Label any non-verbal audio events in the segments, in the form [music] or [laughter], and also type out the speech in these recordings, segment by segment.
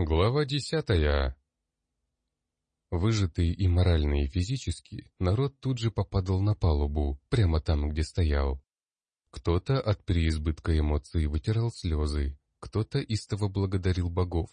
Глава десятая. Выжатый и морально, и физически, народ тут же попадал на палубу, прямо там, где стоял. Кто-то от переизбытка эмоций вытирал слезы, кто-то истово благодарил богов.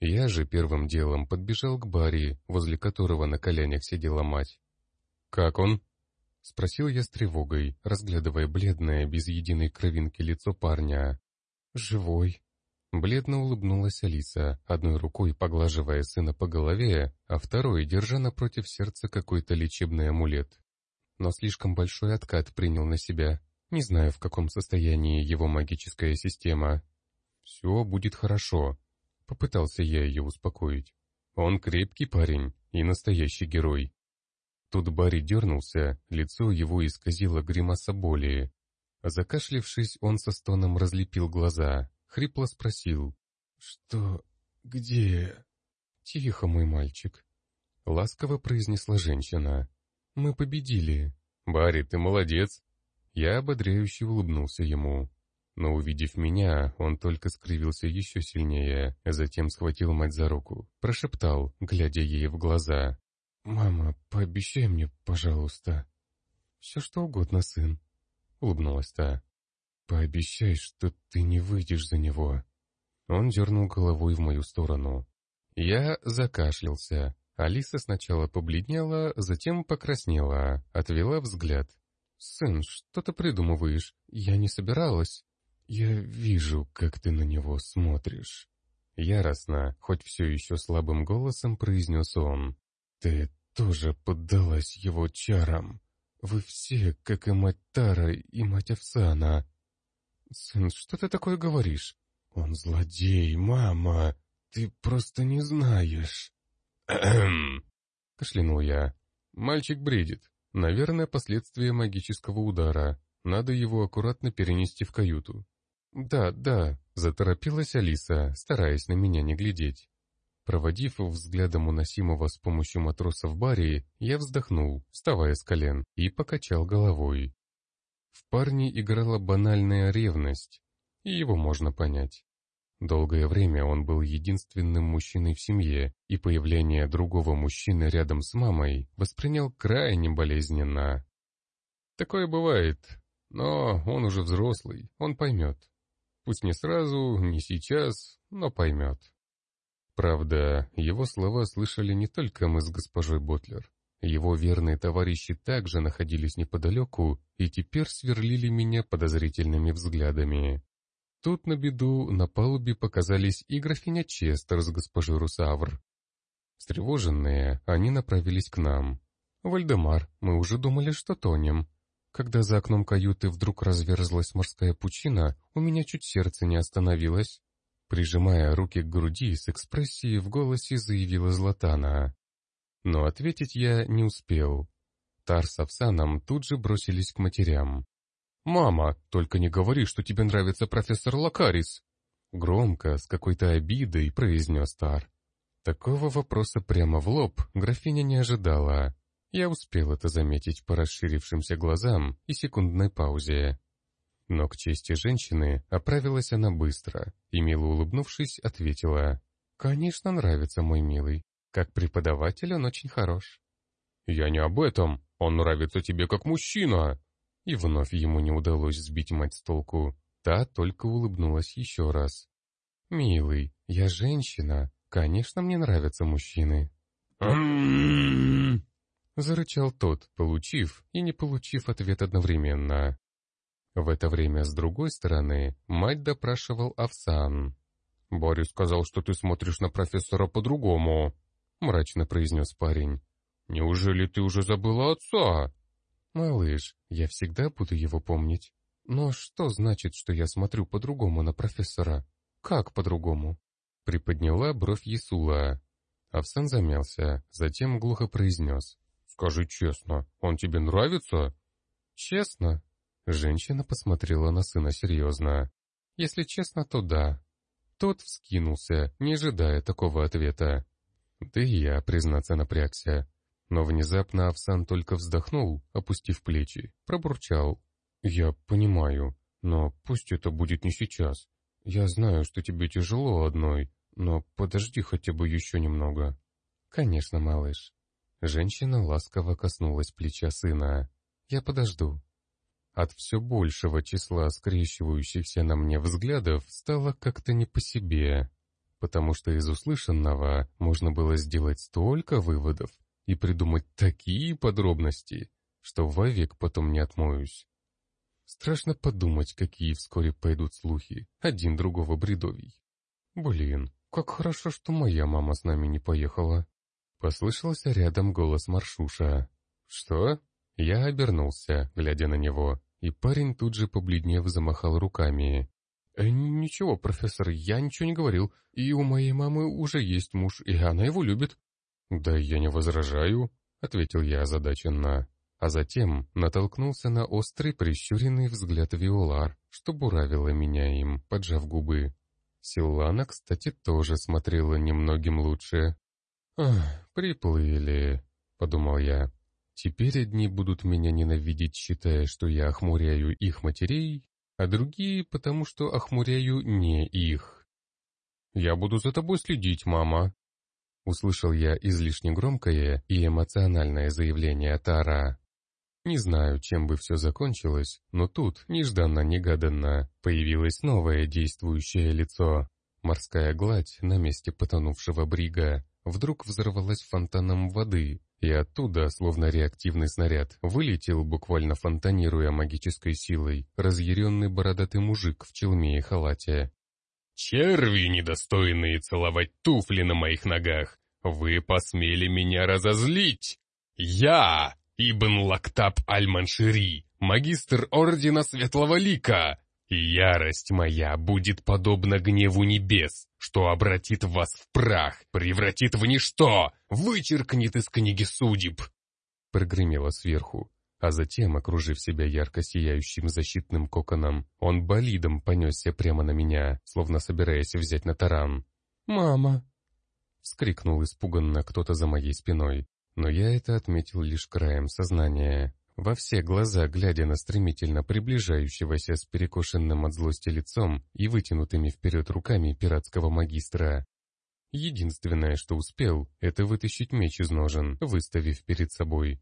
Я же первым делом подбежал к Барри, возле которого на коленях сидела мать. «Как он?» — спросил я с тревогой, разглядывая бледное, без единой кровинки лицо парня. «Живой», Бледно улыбнулась Алиса, одной рукой поглаживая сына по голове, а второй держа напротив сердца какой-то лечебный амулет. Но слишком большой откат принял на себя. Не знаю, в каком состоянии его магическая система. «Все будет хорошо», — попытался я ее успокоить. «Он крепкий парень и настоящий герой». Тут Барри дернулся, лицо его исказило гримаса боли. Закашлившись, он со стоном разлепил глаза, Хрипло спросил. «Что? Где?» «Тихо, мой мальчик», — ласково произнесла женщина. «Мы победили». «Барри, ты молодец!» Я ободряюще улыбнулся ему. Но увидев меня, он только скривился еще сильнее, а затем схватил мать за руку, прошептал, глядя ей в глаза. «Мама, пообещай мне, пожалуйста». «Все что угодно, сын», — улыбнулась та. «Пообещай, что ты не выйдешь за него». Он дернул головой в мою сторону. Я закашлялся. Алиса сначала побледнела, затем покраснела, отвела взгляд. «Сын, что ты придумываешь? Я не собиралась». «Я вижу, как ты на него смотришь». Яростно, хоть все еще слабым голосом произнес он. «Ты тоже поддалась его чарам. Вы все, как и мать Тара и мать Овсана. «Сын, что ты такое говоришь?» «Он злодей, мама! Ты просто не знаешь!» [clears throat] Кашлянул я. «Мальчик бредит. Наверное, последствия магического удара. Надо его аккуратно перенести в каюту». «Да, да», — заторопилась Алиса, стараясь на меня не глядеть. Проводив взглядом уносимого с помощью матросов Барри, я вздохнул, вставая с колен, и покачал головой. В парне играла банальная ревность, и его можно понять. Долгое время он был единственным мужчиной в семье, и появление другого мужчины рядом с мамой воспринял крайне болезненно. Такое бывает, но он уже взрослый, он поймет. Пусть не сразу, не сейчас, но поймет. Правда, его слова слышали не только мы с госпожой Ботлер. Его верные товарищи также находились неподалеку и теперь сверлили меня подозрительными взглядами. Тут на беду на палубе показались и графиня Честер с госпожой Русавр. Встревоженные, они направились к нам. «Вальдемар, мы уже думали, что тонем. Когда за окном каюты вдруг разверзлась морская пучина, у меня чуть сердце не остановилось». Прижимая руки к груди, с экспрессией в голосе заявила Златана. Но ответить я не успел. Тар с Овсаном тут же бросились к матерям. «Мама, только не говори, что тебе нравится профессор Лакарис!» Громко, с какой-то обидой произнес Тар. Такого вопроса прямо в лоб графиня не ожидала. Я успел это заметить по расширившимся глазам и секундной паузе. Но к чести женщины оправилась она быстро и, мило улыбнувшись, ответила. «Конечно, нравится, мой милый. Как преподаватель он очень хорош. «Я не об этом. Он нравится тебе как мужчина!» И вновь ему не удалось сбить мать с толку. Та только улыбнулась еще раз. «Милый, я женщина. Конечно, мне нравятся мужчины». Зарычал тот, получив и не получив ответ одновременно. В это время с другой стороны мать допрашивал Овсан. «Борис сказал, что ты смотришь на профессора по-другому», — мрачно произнес парень. «Неужели ты уже забыла отца?» «Малыш, я всегда буду его помнить. Но что значит, что я смотрю по-другому на профессора? Как по-другому?» Приподняла бровь Ясула. Овсан замялся, затем глухо произнес. «Скажи честно, он тебе нравится?» «Честно?» Женщина посмотрела на сына серьезно. «Если честно, то да». Тот вскинулся, не ожидая такого ответа. Да и я, признаться, напрягся. Но внезапно Овсан только вздохнул, опустив плечи, пробурчал. «Я понимаю, но пусть это будет не сейчас. Я знаю, что тебе тяжело одной, но подожди хотя бы еще немного». «Конечно, малыш». Женщина ласково коснулась плеча сына. «Я подожду». От все большего числа скрещивающихся на мне взглядов стало как-то не по себе, потому что из услышанного можно было сделать столько выводов и придумать такие подробности, что вовек потом не отмоюсь. Страшно подумать, какие вскоре пойдут слухи, один другого бредовий. Блин, как хорошо, что моя мама с нами не поехала. Послышался рядом голос Маршуша. «Что?» Я обернулся, глядя на него, и парень тут же побледнев замахал руками. «Э, «Ничего, профессор, я ничего не говорил, и у моей мамы уже есть муж, и она его любит». «Да я не возражаю», — ответил я озадаченно. А затем натолкнулся на острый прищуренный взгляд Виолар, что буравило меня им, поджав губы. Силана, кстати, тоже смотрела немногим лучше. «Ах, приплыли», — подумал я. «Теперь одни будут меня ненавидеть, считая, что я охмуряю их матерей, а другие, потому что охмуряю не их». «Я буду за тобой следить, мама», — услышал я излишне громкое и эмоциональное заявление Тара. Не знаю, чем бы все закончилось, но тут, нежданно-негаданно, появилось новое действующее лицо. Морская гладь на месте потонувшего брига вдруг взорвалась фонтаном воды, и оттуда, словно реактивный снаряд, вылетел, буквально фонтанируя магической силой, разъяренный бородатый мужик в челме и халате. «Черви, недостойные целовать туфли на моих ногах! Вы посмели меня разозлить! Я, Ибн Лактаб Аль-Маншири, магистр Ордена Светлого Лика, ярость моя будет подобна гневу небес, что обратит вас в прах, превратит в ничто, вычеркнет из книги судеб!» Прогремело сверху, а затем, окружив себя ярко сияющим защитным коконом, он болидом понесся прямо на меня, словно собираясь взять на таран. «Мама!» — вскрикнул испуганно кто-то за моей спиной, но я это отметил лишь краем сознания, во все глаза глядя на стремительно приближающегося с перекошенным от злости лицом и вытянутыми вперед руками пиратского магистра. Единственное, что успел, это вытащить меч из ножен, выставив перед собой,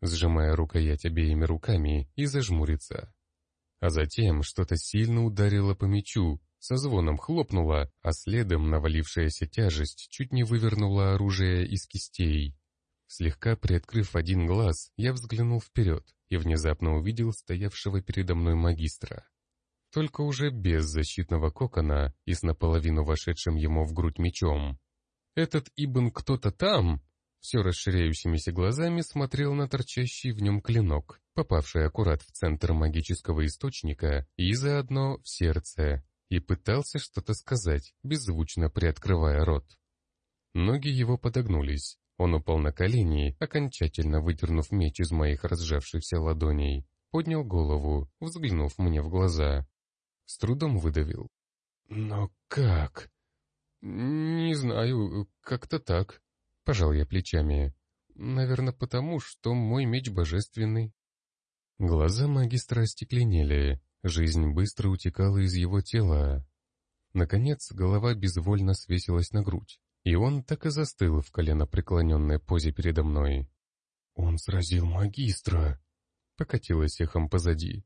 сжимая рукоять обеими руками и зажмуриться. А затем что-то сильно ударило по мечу, со звоном хлопнуло, а следом навалившаяся тяжесть чуть не вывернула оружие из кистей. Слегка приоткрыв один глаз, я взглянул вперед и внезапно увидел стоявшего передо мной магистра. Только уже без защитного кокона и с наполовину вошедшим ему в грудь мечом. Этот Ибн кто-то там, все расширяющимися глазами смотрел на торчащий в нем клинок, попавший аккурат в центр магического источника и заодно в сердце, и пытался что-то сказать, беззвучно приоткрывая рот. Ноги его подогнулись, он упал на колени, окончательно выдернув меч из моих разжавшихся ладоней, поднял голову, взглянув мне в глаза. С трудом выдавил. «Но как?» «Не знаю, как-то так», — пожал я плечами. «Наверное, потому, что мой меч божественный». Глаза магистра остекленели, жизнь быстро утекала из его тела. Наконец, голова безвольно свесилась на грудь. И он так и застыл в коленопреклоненной позе передо мной. «Он сразил магистра!» Покатилось эхом позади.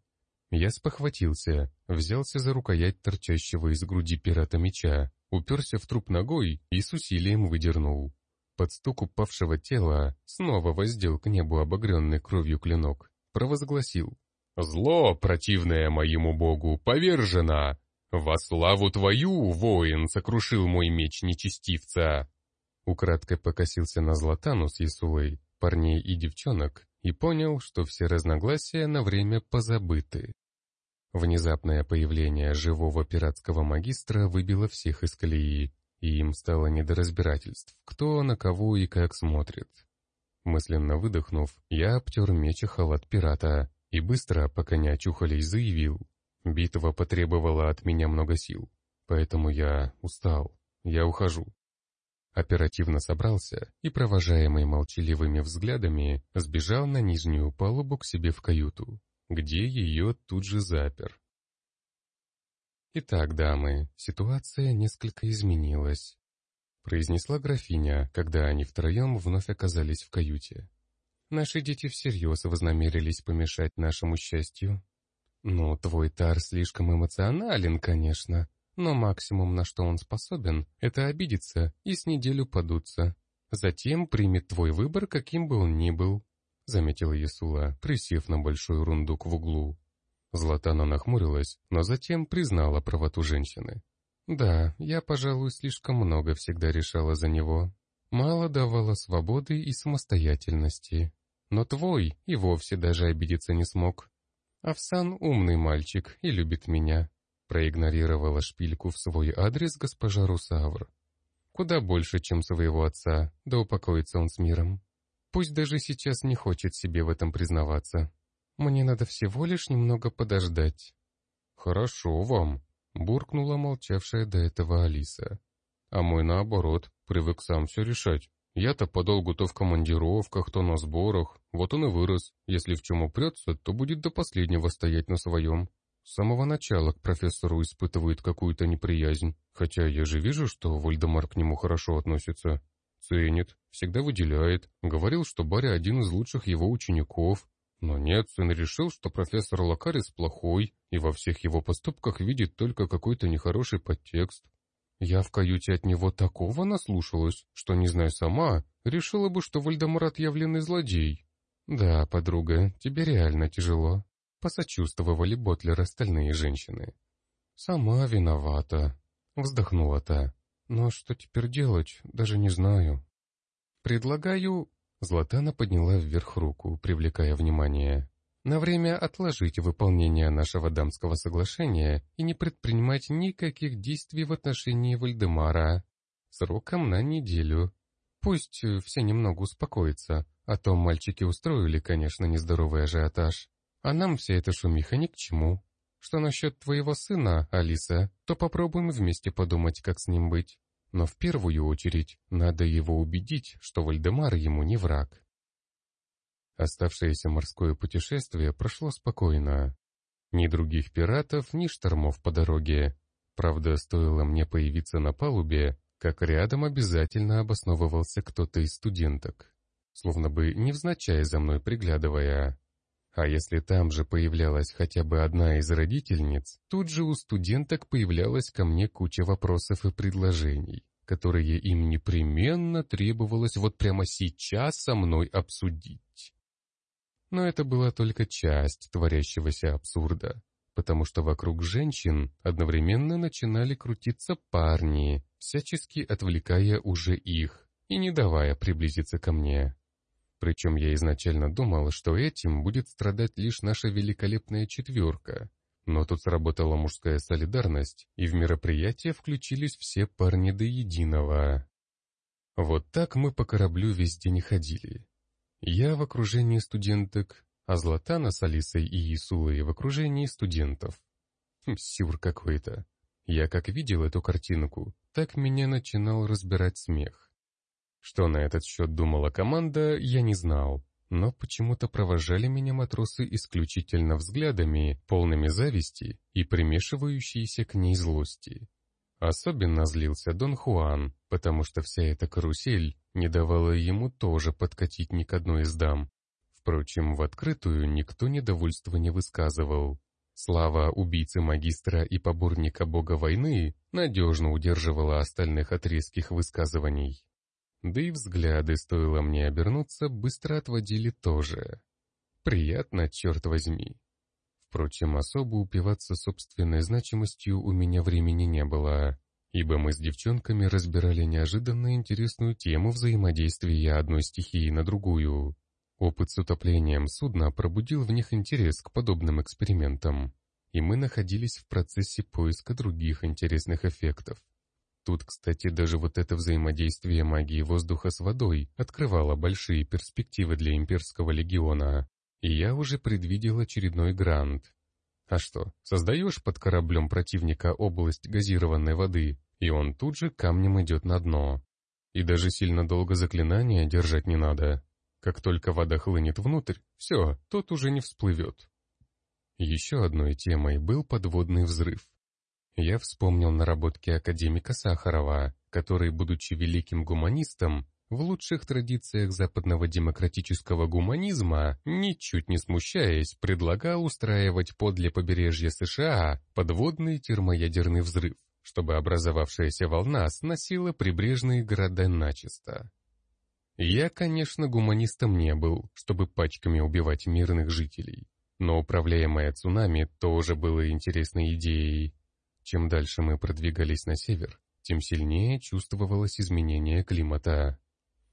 Я спохватился, взялся за рукоять торчащего из груди пирата меча, уперся в труп ногой и с усилием выдернул. Под стук упавшего тела снова воздел к небу обогренный кровью клинок, провозгласил. «Зло, противное моему богу, повержено! «Во славу твою, воин, сокрушил мой меч нечестивца!» Украдкой покосился на Златану с Ясулой, парней и девчонок, и понял, что все разногласия на время позабыты. Внезапное появление живого пиратского магистра выбило всех из колеи, и им стало не до разбирательств, кто на кого и как смотрит. Мысленно выдохнув, я обтер меч и халат пирата, и быстро, пока не очухались, заявил. Битва потребовала от меня много сил, поэтому я устал, я ухожу. Оперативно собрался и, провожаемый молчаливыми взглядами, сбежал на нижнюю палубу к себе в каюту, где ее тут же запер. Итак, дамы, ситуация несколько изменилась. — произнесла графиня, когда они втроем вновь оказались в каюте. «Наши дети всерьез вознамерились помешать нашему счастью. Ну, твой Тар слишком эмоционален, конечно, но максимум, на что он способен, это обидеться и с неделю подуться. Затем примет твой выбор, каким бы он ни был», — заметила Ясула, присев на большой рундук в углу. Златана нахмурилась, но затем признала правоту женщины. «Да, я, пожалуй, слишком много всегда решала за него. Мало давала свободы и самостоятельности. Но твой и вовсе даже обидеться не смог. Овсан умный мальчик и любит меня», — проигнорировала шпильку в свой адрес госпожа Русавр. «Куда больше, чем своего отца, да упокоится он с миром. Пусть даже сейчас не хочет себе в этом признаваться». Мне надо всего лишь немного подождать». «Хорошо вам», — буркнула молчавшая до этого Алиса. «А мой наоборот, привык сам все решать. Я-то подолгу то в командировках, то на сборах. Вот он и вырос. Если в чем упрется, то будет до последнего стоять на своем. С самого начала к профессору испытывает какую-то неприязнь. Хотя я же вижу, что Вольдемар к нему хорошо относится. Ценит, всегда выделяет. Говорил, что Барри один из лучших его учеников. Но нет, сын решил, что профессор Лакарис плохой, и во всех его поступках видит только какой-то нехороший подтекст. Я в каюте от него такого наслушалась, что, не знаю сама, решила бы, что Вальдемар отъявленный злодей. Да, подруга, тебе реально тяжело. Посочувствовали Ботлер остальные женщины. Сама виновата, вздохнула та. Но что теперь делать, даже не знаю. Предлагаю Златана подняла вверх руку, привлекая внимание. «На время отложить выполнение нашего дамского соглашения и не предпринимать никаких действий в отношении Вальдемара. Сроком на неделю. Пусть все немного успокоятся, а то мальчики устроили, конечно, нездоровый ажиотаж. А нам вся эта шумиха ни к чему. Что насчет твоего сына, Алиса, то попробуем вместе подумать, как с ним быть. Но в первую очередь надо его убедить, что Вальдемар ему не враг. Оставшееся морское путешествие прошло спокойно. Ни других пиратов, ни штормов по дороге. Правда, стоило мне появиться на палубе, как рядом обязательно обосновывался кто-то из студенток, словно бы невзначай за мной приглядывая. А если там же появлялась хотя бы одна из родительниц, тут же у студенток появлялась ко мне куча вопросов и предложений, которые им непременно требовалось вот прямо сейчас со мной обсудить. Но это была только часть творящегося абсурда, потому что вокруг женщин одновременно начинали крутиться парни, всячески отвлекая уже их и не давая приблизиться ко мне. Причем я изначально думал, что этим будет страдать лишь наша великолепная четверка. Но тут сработала мужская солидарность, и в мероприятие включились все парни до единого. Вот так мы по кораблю весь день ходили. Я в окружении студенток, а Златана с Алисой и Исулой в окружении студентов. Хм, сюр какой-то. Я как видел эту картинку, так меня начинал разбирать смех. Что на этот счет думала команда, я не знал, но почему-то провожали меня матросы исключительно взглядами, полными зависти и примешивающейся к ней злости. Особенно злился Дон Хуан, потому что вся эта карусель не давала ему тоже подкатить ни к одной из дам. Впрочем, в открытую никто недовольства не высказывал. Слава убийцы магистра и поборника бога войны надежно удерживала остальных от резких высказываний. Да и взгляды, стоило мне обернуться, быстро отводили тоже. Приятно, черт возьми. Впрочем, особо упиваться собственной значимостью у меня времени не было, ибо мы с девчонками разбирали неожиданно интересную тему взаимодействия одной стихии на другую. Опыт с утоплением судна пробудил в них интерес к подобным экспериментам, и мы находились в процессе поиска других интересных эффектов. Тут, кстати, даже вот это взаимодействие магии воздуха с водой открывало большие перспективы для имперского легиона. И я уже предвидел очередной грант. А что, создаешь под кораблем противника область газированной воды, и он тут же камнем идет на дно. И даже сильно долго заклинания держать не надо. Как только вода хлынет внутрь, все, тот уже не всплывет. Еще одной темой был подводный взрыв. Я вспомнил наработки академика Сахарова который, будучи великим гуманистом, в лучших традициях западного демократического гуманизма, ничуть не смущаясь, предлагал устраивать подле побережья США подводный термоядерный взрыв, чтобы образовавшаяся волна сносила прибрежные города начисто. Я, конечно, гуманистом не был, чтобы пачками убивать мирных жителей, но управляемое цунами тоже было интересной идеей. Чем дальше мы продвигались на север, тем сильнее чувствовалось изменение климата.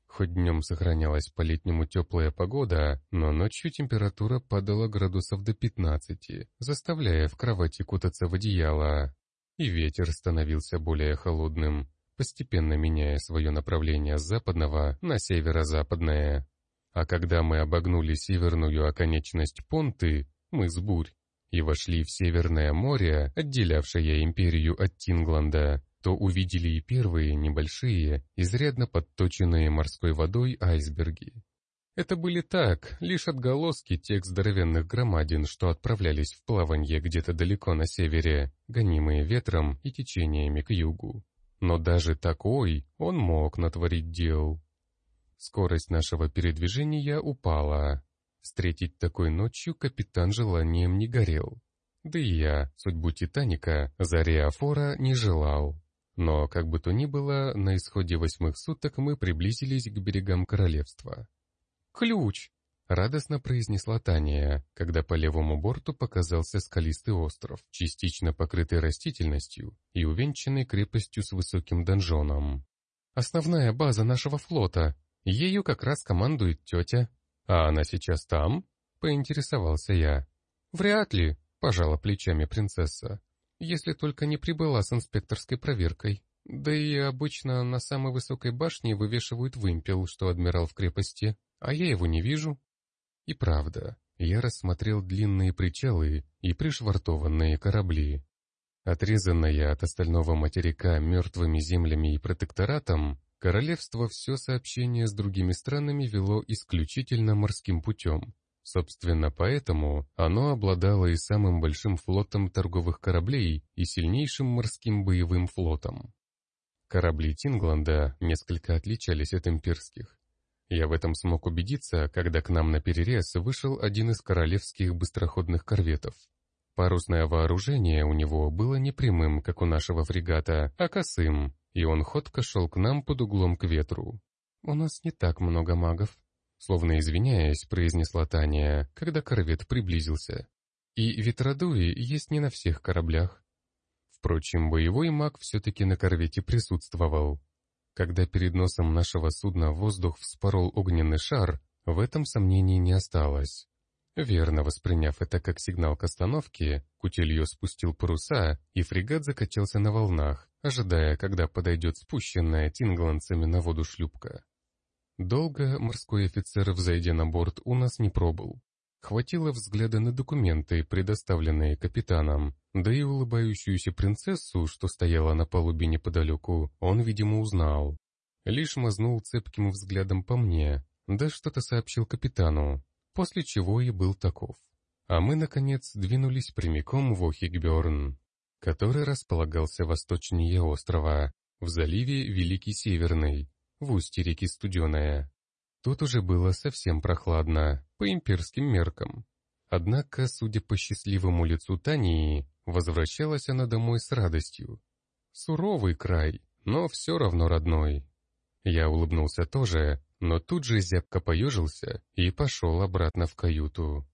Хоть днем сохранялась по-летнему теплая погода, но ночью температура падала градусов до 15, заставляя в кровати кутаться в одеяло. И ветер становился более холодным, постепенно меняя свое направление с западного на северо-западное. А когда мы обогнули северную оконечность Понты, мы с Бурь, и вошли в Северное море, отделявшее империю от Тингланда, то увидели и первые небольшие, изрядно подточенные морской водой айсберги. Это были так, лишь отголоски тех здоровенных громадин, что отправлялись в плаванье где-то далеко на севере, гонимые ветром и течениями к югу. Но даже такой он мог натворить дел. Скорость нашего передвижения упала. Встретить такой ночью капитан желанием не горел. Да и я, судьбу Титаника, за Реафора не желал. Но, как бы то ни было, на исходе восьмых суток мы приблизились к берегам королевства. «Ключ!» — радостно произнесла Таня, когда по левому борту показался скалистый остров, частично покрытый растительностью и увенчанный крепостью с высоким донжоном. «Основная база нашего флота. Ею как раз командует тетя. А она сейчас там?» — поинтересовался я. «Вряд ли», — пожала плечами принцесса если только не прибыла с инспекторской проверкой. Да и обычно на самой высокой башне вывешивают вымпел, что адмирал в крепости, а я его не вижу. И правда, я рассмотрел длинные причалы и пришвартованные корабли. Отрезанное от остального материка мертвыми землями и протекторатом, королевство все сообщение с другими странами вело исключительно морским путем, Собственно, поэтому оно обладало и самым большим флотом торговых кораблей и сильнейшим морским боевым флотом. Корабли Тингланда несколько отличались от имперских. Я в этом смог убедиться, когда к нам на перерез вышел один из королевских быстроходных корветов. Парусное вооружение у него было не прямым, как у нашего фрегата, а косым, и он ходко шел к нам под углом к ветру. «У нас не так много магов», Словно извиняясь, произнесла Таня, когда корвет приблизился. И ветродуи есть не на всех кораблях. Впрочем, боевой маг все-таки на корвете присутствовал. Когда перед носом нашего судна воздух вспорол огненный шар, в этом сомнений не осталось. Верно восприняв это как сигнал к остановке, Кутильё спустил паруса, и фрегат закачался на волнах, ожидая, когда подойдет спущенная тингландцами на воду шлюпка. Долго морской офицер, взойдя на борт, у нас не пробыл. Хватило взгляда на документы, предоставленные капитаном, да и улыбающуюся принцессу, что стояла на палубе неподалеку, он, видимо, узнал. Лишь мазнул цепким взглядом по мне, да что-то сообщил капитану, после чего и был таков. А мы, наконец, двинулись прямиком в Охигберн, который располагался восточнее острова, в заливе Великий Северный, в устье реки Студеная. Тут уже было совсем прохладно, по имперским меркам. Однако, судя по счастливому лицу Тании, возвращалась она домой с радостью. Суровый край, но все равно родной. Я улыбнулся тоже, но тут же зябко поежился и пошел обратно в каюту.